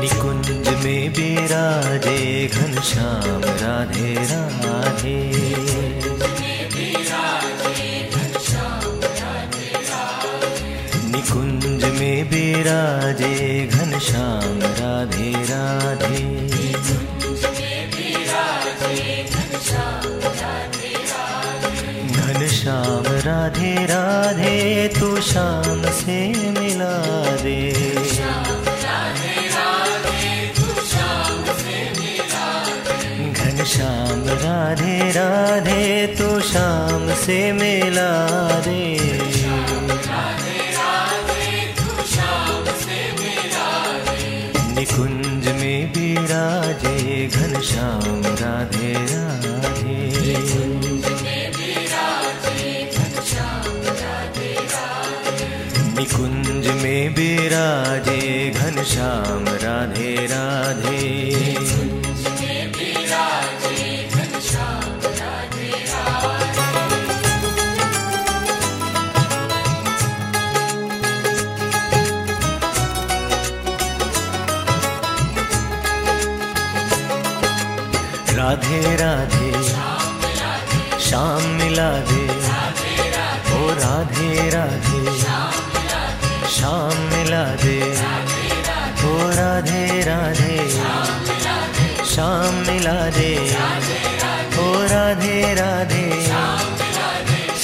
निकुंज में बिराजे घनश्याम राधे राधे। निकुंज में बिराजे घनश्याम राधे राधे। घनश्याम राधे राधे, तू शाम से मिला दे। घनश्याम राधे राधे, तू शाम से मिला दे। निकुंज में बिराजे घनश्याम राधे राधे। निकुंज में बिराजे घनश्याम राधे राधे। राधे राधे श्याम मिला दे ओ राधे राधे। श्याम मिला दे। ओ राधे राधे। श्याम मिला दे। ओ राधे राधे।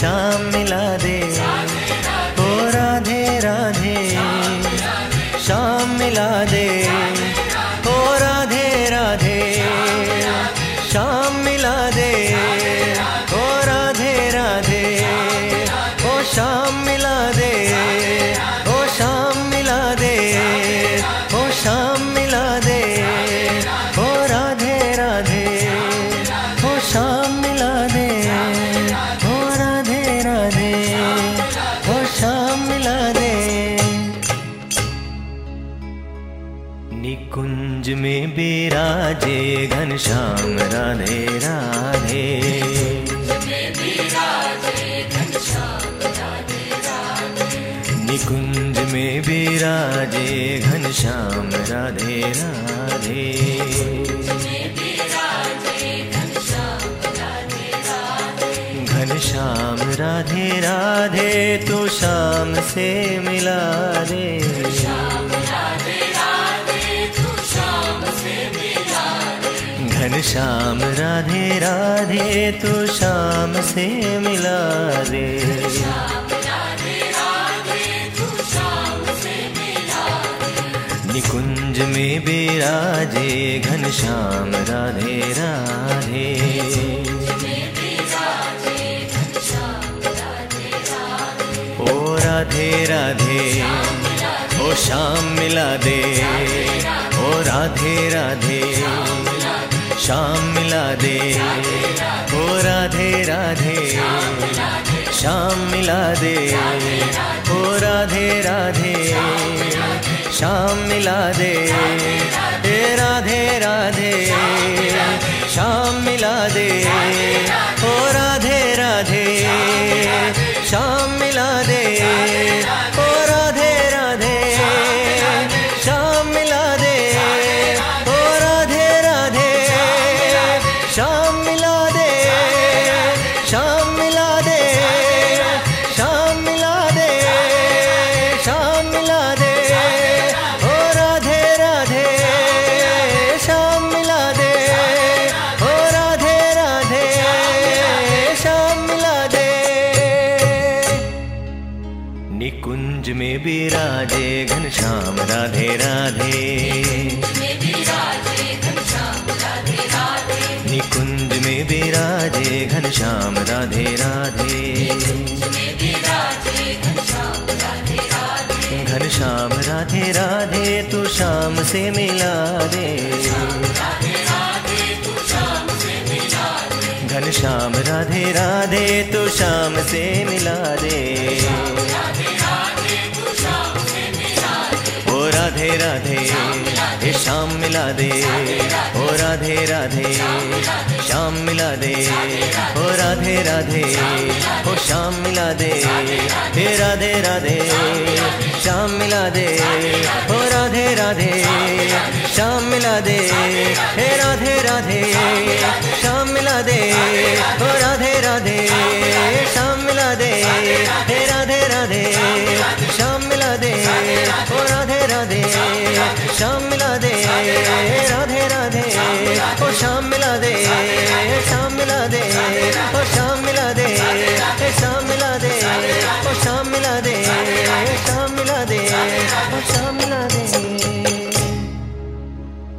श्याम मिला दे। ओ राधे राधे। श्याम मिला दे। ओ राधे राधे। श्याम निकुंज में बिराजे घनश्याम राधे राधे। निकुंज में बिराजे घनश्याम राधे राधे। घनश्याम राधे राधे तो शाम से मिला दे। घनश्याम राधे राधे तो शाम से मिला दे। निकुंज में बिराजे घनश्याम राधे राधे। ओ राधे राधे। ओ श्याम मिला दे। ओ राधे राधे। श्याम मिला दे। ओ राधे राधे। श्याम मिला दे। ओ राधे राधे। श्याम मिला दे। हे राधे राधे। में बिराजे घनश्याम राधे राधे। निकुंज में बिराजे घनश्याम राधे राधे। घन श्याम, राधे राधे, तू श्याम से मिला दे। घनश्याम राधे राधे, तू श्याम से मिला दे। राधे हे श्याम मिला दे। ओ राधे राधे, श्याम मिला दे। ओ राधे राधे, ओ श्याम मिला दे। हे राधे राधे, श्याम मिला दे। ओ राधे राधे, श्याम मिला दे। हे राधे राधे, श्याम मिला दे। ओ राधे राधे, श्याम मिला दे। हे राधे राधे, श्याम मिला दे। श्याम मिला दे। राधे राधे। ओ श्याम मिला दे। श्याम मिला दे। ओ श्याम मिला दे। श्याम मिला दे। ओ श्याम मिला दे। श्याम मिला दे। ओ श्याम मिला दे।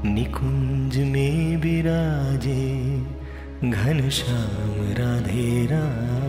निकुंज में विराजे, घन श्याम, राधे राधे।